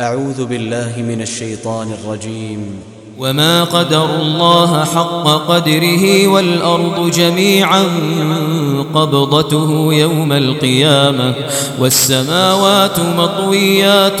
أعوذ بالله من الشيطان الرجيم. وما قدر الله حق قدره والأرض جميعا قبضته يوم القيامة والسماوات مطويات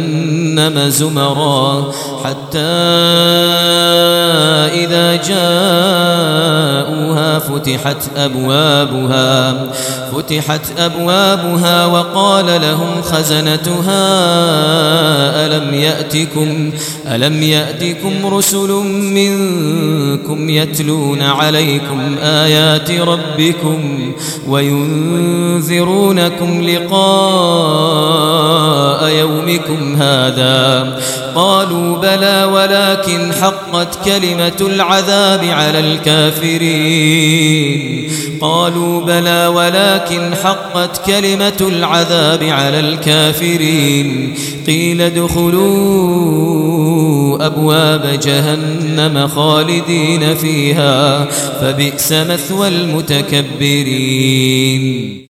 زمرا حتى إذا جاءوها فتحت أبوابها فتحت أبوابها وقال لهم خزنتها ألم يأتكم ألم يأتكم رسل منكم يتلون عليكم آيات ربكم وينذرونكم لقاء يومكم هذا. قالوا بلى ولكن حقت كلمة العذاب على الكافرين. قالوا بلى ولكن حقت كلمة العذاب على الكافرين. قيل ادخلوا أبواب جهنم خالدين فيها فبئس مثوى المتكبرين.